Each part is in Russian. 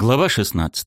Глава 16.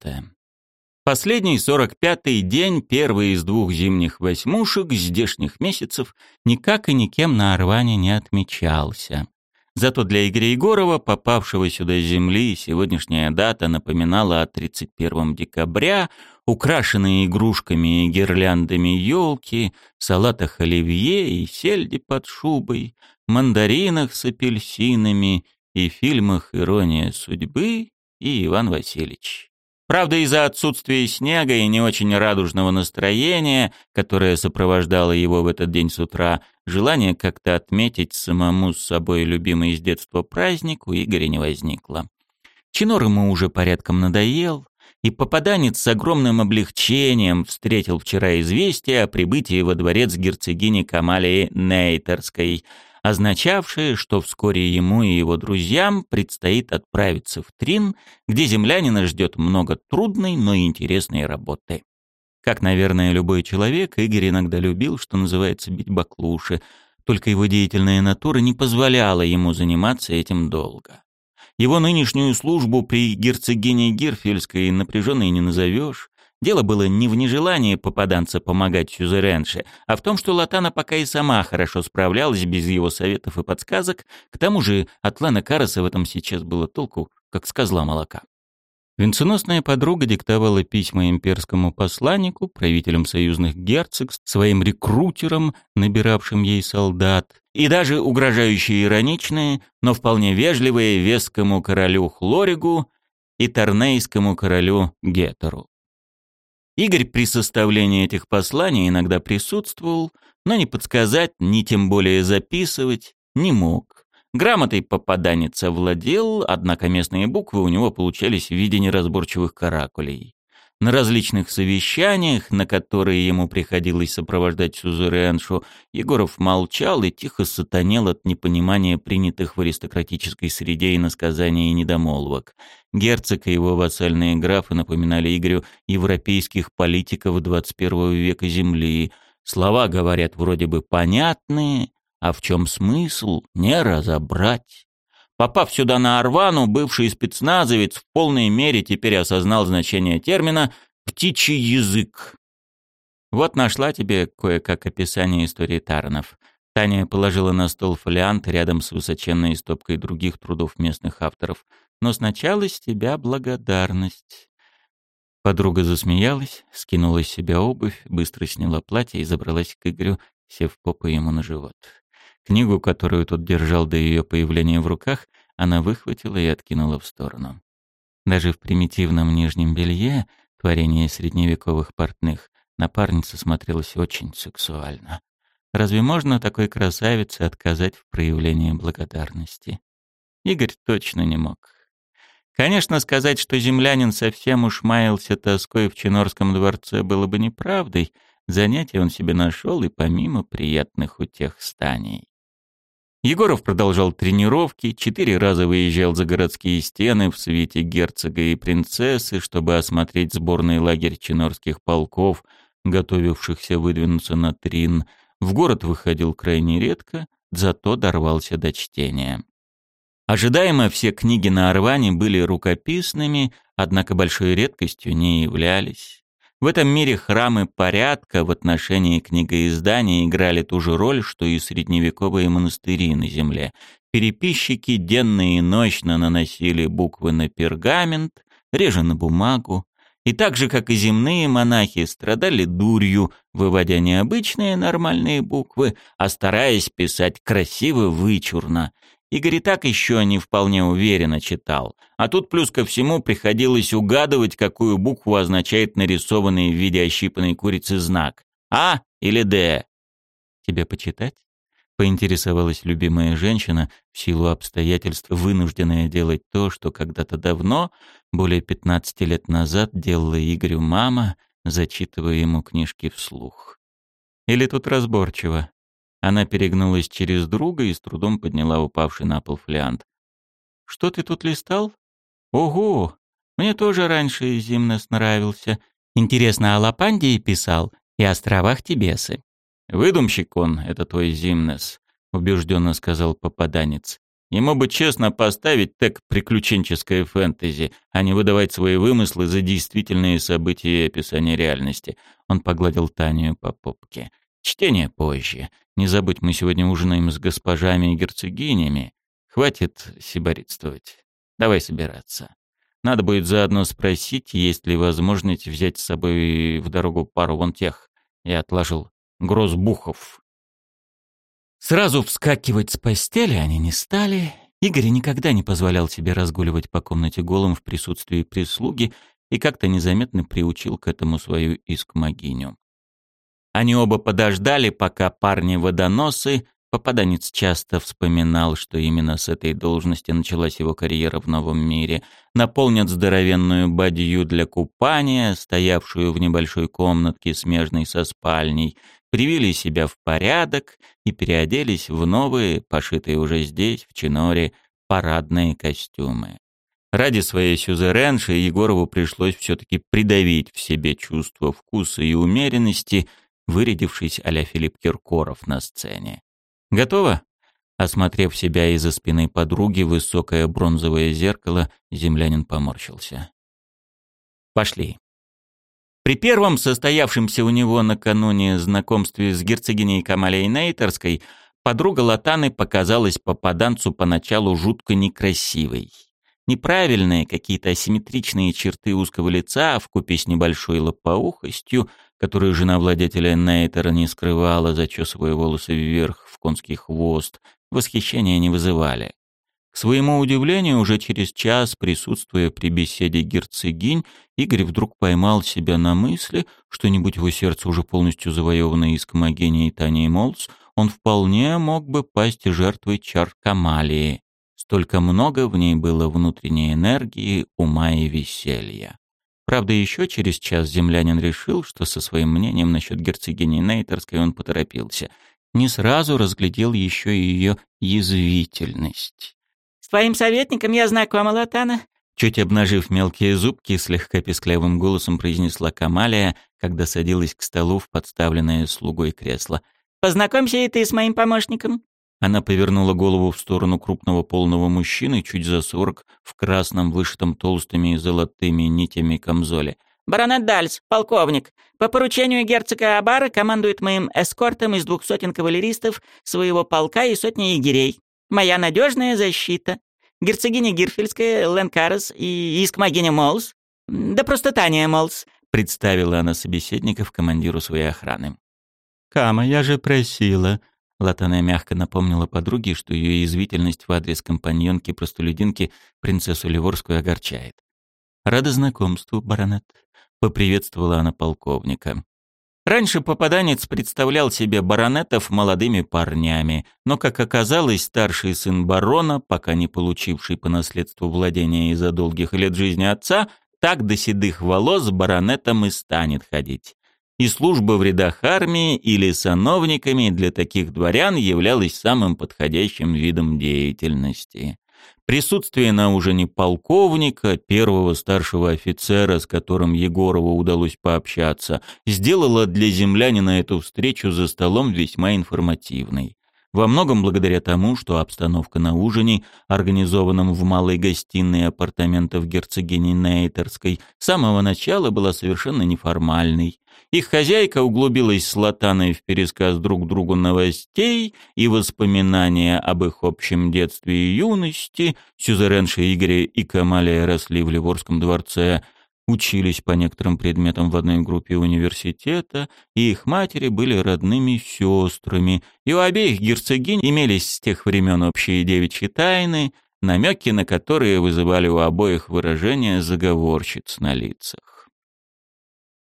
Последний сорок пятый день, первый из двух зимних восьмушек здешних месяцев, никак и никем на Орване не отмечался. Зато для Игоря Егорова, попавшего сюда с земли, сегодняшняя дата напоминала о 31 декабря, украшенные игрушками и гирляндами елки, салатах оливье и сельди под шубой, мандаринах с апельсинами и фильмах «Ирония судьбы» и Иван Васильевич. Правда, из-за отсутствия снега и не очень радужного настроения, которое сопровождало его в этот день с утра, желание как-то отметить самому с собой любимый с детства праздник у Игоря не возникло. Чинор ему уже порядком надоел, и попаданец с огромным облегчением встретил вчера известие о прибытии во дворец герцогини Камалии Нейтерской – означавшее, что вскоре ему и его друзьям предстоит отправиться в Трин, где землянина ждет много трудной, но интересной работы. Как, наверное, любой человек, Игорь иногда любил, что называется, бить баклуши, только его деятельная натура не позволяла ему заниматься этим долго. Его нынешнюю службу при герцогине Гирфельской напряженной не назовешь, Дело было не в нежелании попаданца помогать сюзеренше, а в том, что Латана пока и сама хорошо справлялась без его советов и подсказок, к тому же от Лана Караса в этом сейчас было толку, как с козла молока. Венценосная подруга диктовала письма имперскому посланнику, правителям союзных герцогств, своим рекрутерам, набиравшим ей солдат, и даже угрожающие ироничные, но вполне вежливые вескому королю Хлоригу и торнейскому королю Гетеру. Игорь при составлении этих посланий иногда присутствовал, но ни подсказать, ни тем более записывать не мог. Грамотой попаданец овладел, однако местные буквы у него получались в виде неразборчивых каракулей. На различных совещаниях, на которые ему приходилось сопровождать сюзереншу, Егоров молчал и тихо сатанел от непонимания принятых в аристократической среде и насказаний и недомолвок. Герцог и его вассальные графы напоминали Игорю европейских политиков XXI века Земли. Слова, говорят, вроде бы понятные, а в чем смысл — не разобрать. Попав сюда на Арвану, бывший спецназовец в полной мере теперь осознал значение термина «птичий язык». Вот нашла тебе кое-как описание истории Таранов. Таня положила на стол фолиант рядом с высоченной стопкой других трудов местных авторов. Но сначала с тебя благодарность. Подруга засмеялась, скинула с себя обувь, быстро сняла платье и забралась к Игорю, сев попой ему на живот. Книгу, которую тот держал до ее появления в руках, она выхватила и откинула в сторону. Даже в примитивном нижнем белье, творение средневековых портных, напарница смотрелась очень сексуально. Разве можно такой красавице отказать в проявлении благодарности? Игорь точно не мог. Конечно, сказать, что землянин совсем уж маялся тоской в Чинорском дворце, было бы неправдой. Занятие он себе нашел и помимо приятных утех станей. Егоров продолжал тренировки, четыре раза выезжал за городские стены в свете герцога и принцессы, чтобы осмотреть сборный лагерь чинорских полков, готовившихся выдвинуться на Трин. В город выходил крайне редко, зато дорвался до чтения. Ожидаемо все книги на Орване были рукописными, однако большой редкостью не являлись. В этом мире храмы порядка в отношении книгоиздания играли ту же роль, что и средневековые монастыри на земле. Переписчики денно и ночно наносили буквы на пергамент, реже на бумагу, и так же, как и земные монахи, страдали дурью, выводя не обычные нормальные буквы, а стараясь писать красиво вычурно. Игорь и так еще не вполне уверенно читал. А тут плюс ко всему приходилось угадывать, какую букву означает нарисованный в виде ощипанной курицы знак. А или Д. «Тебе почитать?» — поинтересовалась любимая женщина, в силу обстоятельств вынужденная делать то, что когда-то давно, более 15 лет назад, делала Игорю мама, зачитывая ему книжки вслух. «Или тут разборчиво?» Она перегнулась через друга и с трудом подняла упавший на пол флиант. «Что ты тут листал? Ого! Мне тоже раньше Зимнес нравился. Интересно, о Лапандии писал и островах Тибесы». «Выдумщик он, это твой Зимнес», — убежденно сказал попаданец. Ему бы честно поставить тег «приключенческое фэнтези», а не выдавать свои вымыслы за действительные события и описание реальности. Он погладил Танию по попке. «Чтение позже. Не забудь, мы сегодня ужинаем с госпожами и герцогинями. Хватит сиборитствовать. Давай собираться. Надо будет заодно спросить, есть ли возможность взять с собой в дорогу пару вон тех. Я отложил грозбухов. Сразу вскакивать с постели они не стали. Игорь никогда не позволял себе разгуливать по комнате голым в присутствии прислуги и как-то незаметно приучил к этому свою искмогиню. Они оба подождали, пока парни-водоносы Попаданец часто вспоминал, что именно с этой должности началась его карьера в новом мире. Наполнят здоровенную бадью для купания, стоявшую в небольшой комнатке, смежной со спальней, привели себя в порядок и переоделись в новые, пошитые уже здесь, в Чиноре, парадные костюмы. Ради своей сюзеренши Егорову пришлось все-таки придавить в себе чувство вкуса и умеренности, вырядившись а-ля Филипп Киркоров на сцене. Готово? Осмотрев себя из-за спины подруги, высокое бронзовое зеркало, землянин поморщился. Пошли. При первом состоявшемся у него накануне знакомстве с герцогиней Камалей Нейтерской подруга Латаны показалась попаданцу поначалу жутко некрасивой. Неправильные какие-то асимметричные черты узкого лица вкупе с небольшой лопоухостью которую жена владетеля Нейтера не скрывала, зачесывая волосы вверх в конский хвост, восхищения не вызывали. К своему удивлению, уже через час, присутствуя при беседе герцогинь, Игорь вдруг поймал себя на мысли, что-нибудь его сердце уже полностью завоеванное из Комогени и Тани Молц, он вполне мог бы пасть жертвой чар Камалии. Столько много в ней было внутренней энергии, ума и веселья. Правда, еще через час землянин решил, что со своим мнением насчет герцогини Нейтерской он поторопился. Не сразу разглядел еще и ее язвительность. «С твоим советником я знакома, Латана», Чуть обнажив мелкие зубки, слегка песклявым голосом произнесла Камалия, когда садилась к столу в подставленное слугой кресло. «Познакомься и ты с моим помощником». Она повернула голову в сторону крупного полного мужчины, чуть за сорок, в красном, вышитом толстыми и золотыми нитями камзоле. «Баронет Дальс, полковник. По поручению герцога Абара командует моим эскортом из двух сотен кавалеристов, своего полка и сотни егерей. Моя надежная защита. Герцогиня Гирфельская, Ленкарес и искмогиня Молс. Да просто Таня Молс», — представила она собеседников командиру своей охраны. «Кама, я же просила», Латана мягко напомнила подруге, что ее язвительность в адрес компаньонки-простолюдинки принцессу Ливорскую огорчает. «Рада знакомству, баронет», — поприветствовала она полковника. Раньше попаданец представлял себе баронетов молодыми парнями, но, как оказалось, старший сын барона, пока не получивший по наследству владения из-за долгих лет жизни отца, так до седых волос баронетом и станет ходить и служба в рядах армии или сановниками для таких дворян являлась самым подходящим видом деятельности. Присутствие на ужине полковника, первого старшего офицера, с которым Егорову удалось пообщаться, сделало для землянина эту встречу за столом весьма информативной. Во многом благодаря тому, что обстановка на ужине, организованном в малой гостиной апартаментов герцогини Нейтерской, с самого начала была совершенно неформальной. Их хозяйка углубилась с Латаной в пересказ друг другу новостей и воспоминания об их общем детстве и юности. Сюзеренша Игоря и Камалия росли в Ливорском дворце – учились по некоторым предметам в одной группе университета, и их матери были родными сестрами, и у обеих герцогинь имелись с тех времен общие девичьи тайны, намеки на которые вызывали у обоих выражения заговорщиц на лицах.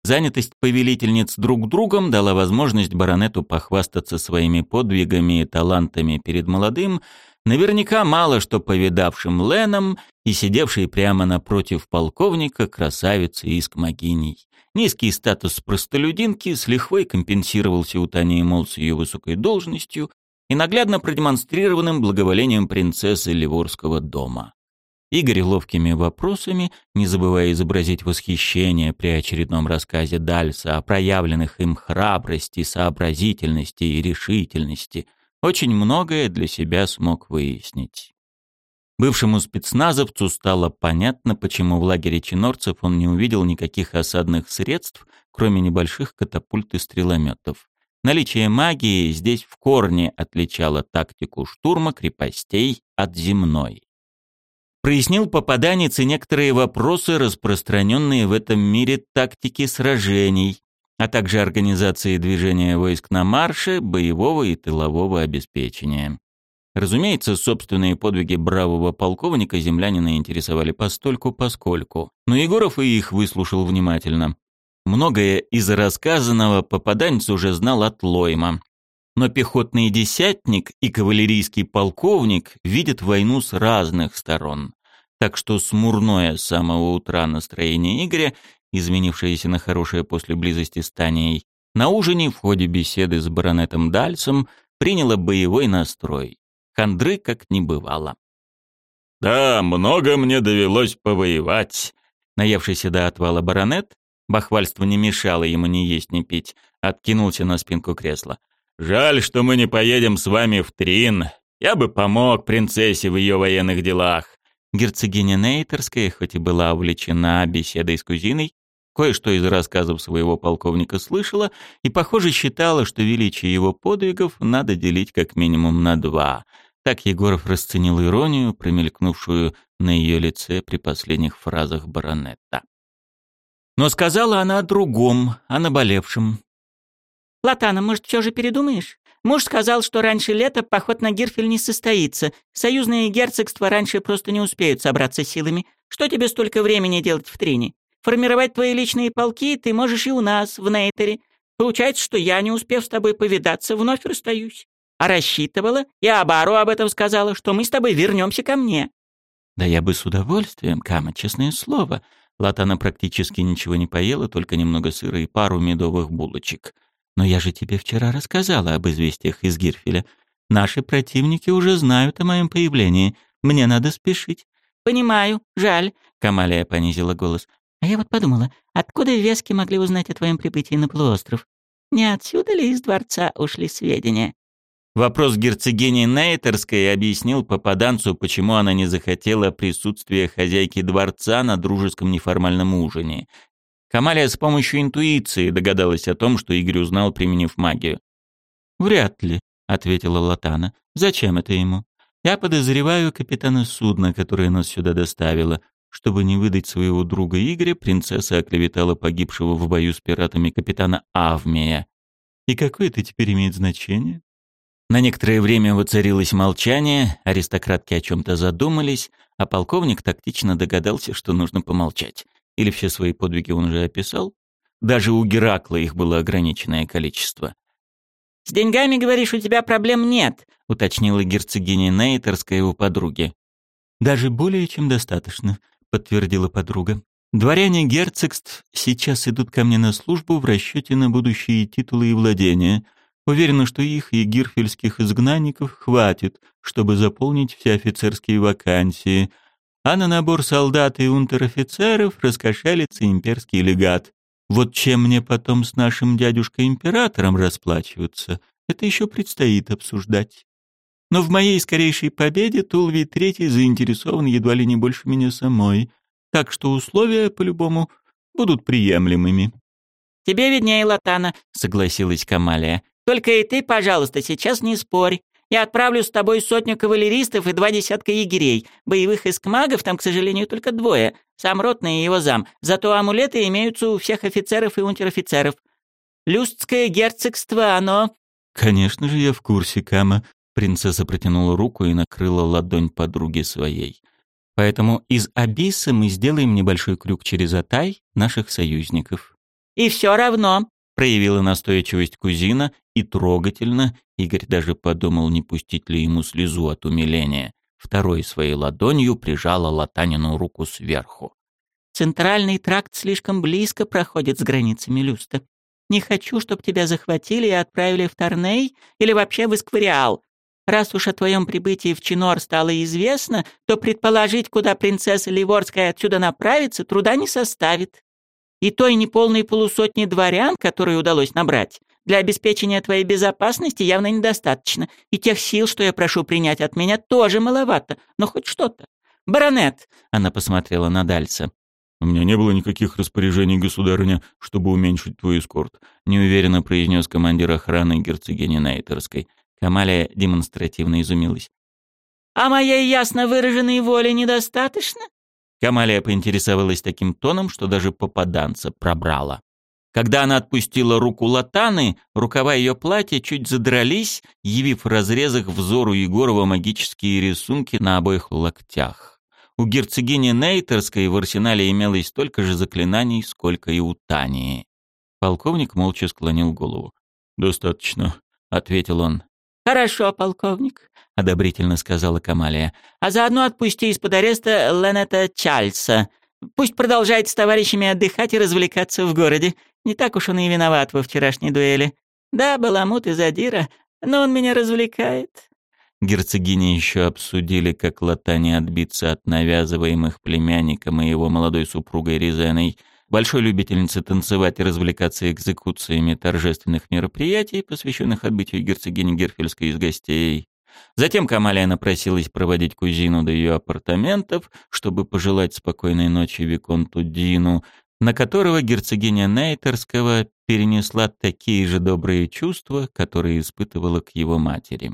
Занятость повелительниц друг другом дала возможность баронету похвастаться своими подвигами и талантами перед молодым, наверняка мало что повидавшим Леном и сидевшей прямо напротив полковника красавицей из Кмагиней. Низкий статус простолюдинки с лихвой компенсировался у Тани Молс ее высокой должностью и наглядно продемонстрированным благоволением принцессы Ливорского дома. Игорь ловкими вопросами, не забывая изобразить восхищение при очередном рассказе Дальса о проявленных им храбрости, сообразительности и решительности – очень многое для себя смог выяснить. Бывшему спецназовцу стало понятно, почему в лагере чинорцев он не увидел никаких осадных средств, кроме небольших катапульт и стрелометов. Наличие магии здесь в корне отличало тактику штурма крепостей от земной. Прояснил попаданец и некоторые вопросы, распространенные в этом мире тактики сражений, а также организации движения войск на марше, боевого и тылового обеспечения. Разумеется, собственные подвиги бравого полковника землянина интересовали постольку-поскольку, но Егоров и их выслушал внимательно. Многое из рассказанного попаданец уже знал от Лойма. Но пехотный десятник и кавалерийский полковник видят войну с разных сторон. Так что смурное с самого утра настроение Игоря, изменившееся на хорошее после близости с Таней, на ужине в ходе беседы с баронетом Дальсом приняло боевой настрой. Хандры как не бывало. «Да, много мне довелось повоевать», — наевшийся до отвала баронет, бахвальство не мешало ему ни есть, ни пить, откинулся на спинку кресла. «Жаль, что мы не поедем с вами в Трин. Я бы помог принцессе в ее военных делах». Герцогиня Нейтерская, хоть и была увлечена беседой с кузиной, кое-что из рассказов своего полковника слышала и, похоже, считала, что величие его подвигов надо делить как минимум на два — так Егоров расценил иронию, промелькнувшую на ее лице при последних фразах баронета. Но сказала она о другом, о наболевшем. «Латана, может, все же передумаешь? Муж сказал, что раньше лета поход на Гирфель не состоится. Союзные герцогства раньше просто не успеют собраться силами. Что тебе столько времени делать в Трине? Формировать твои личные полки ты можешь и у нас, в Нейтере. Получается, что я, не успев с тобой повидаться, вновь расстаюсь. А рассчитывала, и Абару об этом сказала, что мы с тобой вернемся ко мне». «Да я бы с удовольствием, Кама, честное слово». Латана практически ничего не поела, только немного сыра и пару медовых булочек. «Но я же тебе вчера рассказала об известиях из Гирфеля. Наши противники уже знают о моем появлении. Мне надо спешить». «Понимаю, жаль», — Камалия понизила голос. «А я вот подумала, откуда вески могли узнать о твоем прибытии на полуостров? Не отсюда ли из дворца ушли сведения?» Вопрос герцогини Нейтерской объяснил попаданцу, почему она не захотела присутствия хозяйки дворца на дружеском неформальном ужине. Камалия с помощью интуиции догадалась о том, что Игорь узнал, применив магию. «Вряд ли», — ответила Латана. «Зачем это ему? Я подозреваю капитана судна, которое нас сюда доставило. Чтобы не выдать своего друга Игоря, принцесса оклеветала погибшего в бою с пиратами капитана Авмия. И какое это теперь имеет значение? На некоторое время воцарилось молчание, аристократки о чем-то задумались, а полковник тактично догадался, что нужно помолчать. Или все свои подвиги он уже описал? Даже у Геракла их было ограниченное количество. «С деньгами, говоришь, у тебя проблем нет», — уточнила герцогиня Нейтерская у подруги. «Даже более чем достаточно», — подтвердила подруга. «Дворяне герцогств сейчас идут ко мне на службу в расчете на будущие титулы и владения». Уверена, что их и гирфельских изгнанников хватит, чтобы заполнить все офицерские вакансии, а на набор солдат и унтер-офицеров раскошелится имперский легат. Вот чем мне потом с нашим дядюшкой-императором расплачиваться, это еще предстоит обсуждать. Но в моей скорейшей победе Тулви Третий заинтересован едва ли не больше меня самой, так что условия, по-любому, будут приемлемыми. «Тебе виднее, Латана», — согласилась Камалия. Только и ты, пожалуйста, сейчас не спорь. Я отправлю с тобой сотню кавалеристов и два десятка егерей. Боевых эскмагов там, к сожалению, только двое. Сам Ротный и его зам. Зато амулеты имеются у всех офицеров и унтер-офицеров. Люстское герцогство, оно...» «Конечно же, я в курсе, Кама». Принцесса протянула руку и накрыла ладонь подруги своей. «Поэтому из Абисса мы сделаем небольшой крюк через Атай наших союзников». «И все равно», проявила настойчивость кузина и трогательно, Игорь даже подумал, не пустить ли ему слезу от умиления, второй своей ладонью прижала Латанину руку сверху. «Центральный тракт слишком близко проходит с границами Люста. Не хочу, чтобы тебя захватили и отправили в Торней или вообще в Исквариал. Раз уж о твоем прибытии в Чинор стало известно, то предположить, куда принцесса Ливорская отсюда направится, труда не составит. И той неполной полусотни дворян, которые удалось набрать, Для обеспечения твоей безопасности явно недостаточно, и тех сил, что я прошу принять от меня, тоже маловато, но хоть что-то. Баронет!» — она посмотрела на Дальца. «У меня не было никаких распоряжений, государыня, чтобы уменьшить твой эскорт», — неуверенно произнес командир охраны герцогини Нейтерской. Камалия демонстративно изумилась. «А моей ясно выраженной воли недостаточно?» Камалия поинтересовалась таким тоном, что даже попаданца пробрала. Когда она отпустила руку Латаны, рукава ее платья чуть задрались, явив в разрезах взору Егорова магические рисунки на обоих локтях. У герцогини Нейтерской в арсенале имелось столько же заклинаний, сколько и у Тании. Полковник молча склонил голову. «Достаточно», — ответил он. «Хорошо, полковник», — одобрительно сказала Камалия. «А заодно отпусти из-под ареста Ленета Чальса. Пусть продолжает с товарищами отдыхать и развлекаться в городе. Не так уж он и виноват во вчерашней дуэли. Да, баламут и задира, но он меня развлекает». Герцогини еще обсудили, как Латане отбиться от навязываемых племянником и его молодой супругой Резеной, большой любительницы танцевать и развлекаться экзекуциями торжественных мероприятий, посвященных отбытию герцогини Герфельской из гостей. Затем Камалия напросилась проводить кузину до ее апартаментов, чтобы пожелать спокойной ночи Виконту Дину, на которого герцогиня Нейтерского перенесла такие же добрые чувства, которые испытывала к его матери.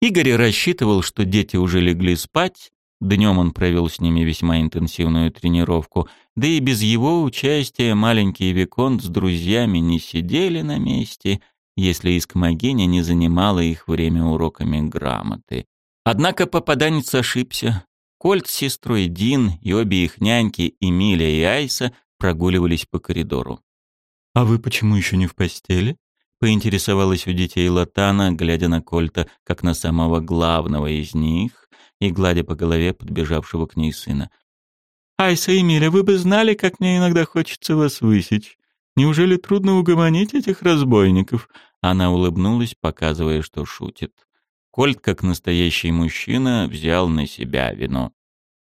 Игорь рассчитывал, что дети уже легли спать, днем он провел с ними весьма интенсивную тренировку, да и без его участия маленький Виконт с друзьями не сидели на месте, если Искмогиня не занимала их время уроками грамоты. Однако попаданец ошибся. Кольт с сестрой Дин и обе их няньки, Эмилия и Айса, прогуливались по коридору. «А вы почему еще не в постели?» Поинтересовалась у детей Латана, глядя на Кольта, как на самого главного из них, и гладя по голове подбежавшего к ней сына. «Айса и Миля, вы бы знали, как мне иногда хочется вас высечь. Неужели трудно угомонить этих разбойников?» Она улыбнулась, показывая, что шутит. Кольт, как настоящий мужчина, взял на себя вину.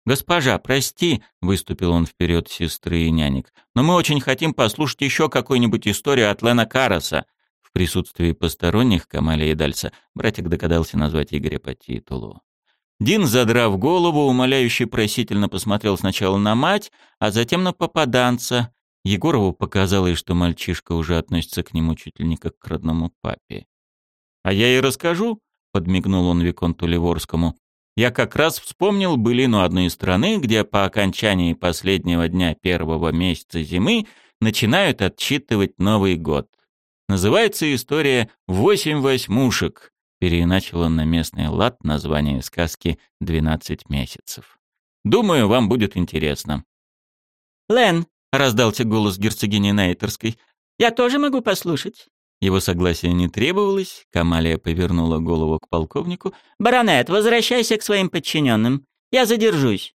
«Госпожа, прости», — выступил он вперед сестры и нянек, «но мы очень хотим послушать еще какую-нибудь историю от Лена Караса. В присутствии посторонних Камаля и Дальса братик догадался назвать Игоря по титулу. Дин, задрав голову, умоляюще просительно посмотрел сначала на мать, а затем на попаданца. Егорову показалось, что мальчишка уже относится к нему чуть ли не как к родному папе. «А я и расскажу», — подмигнул он Виконту Ливорскому. «Я как раз вспомнил былину одной страны, где по окончании последнего дня первого месяца зимы начинают отчитывать Новый год. Называется история «Восемь восьмушек», переиначил он на местный лад название сказки «Двенадцать месяцев». Думаю, вам будет интересно. «Лен», — раздался голос герцогини Найтерской, — «я тоже могу послушать». Его согласия не требовалось, Камалия повернула голову к полковнику. «Баронет, возвращайся к своим подчиненным. Я задержусь».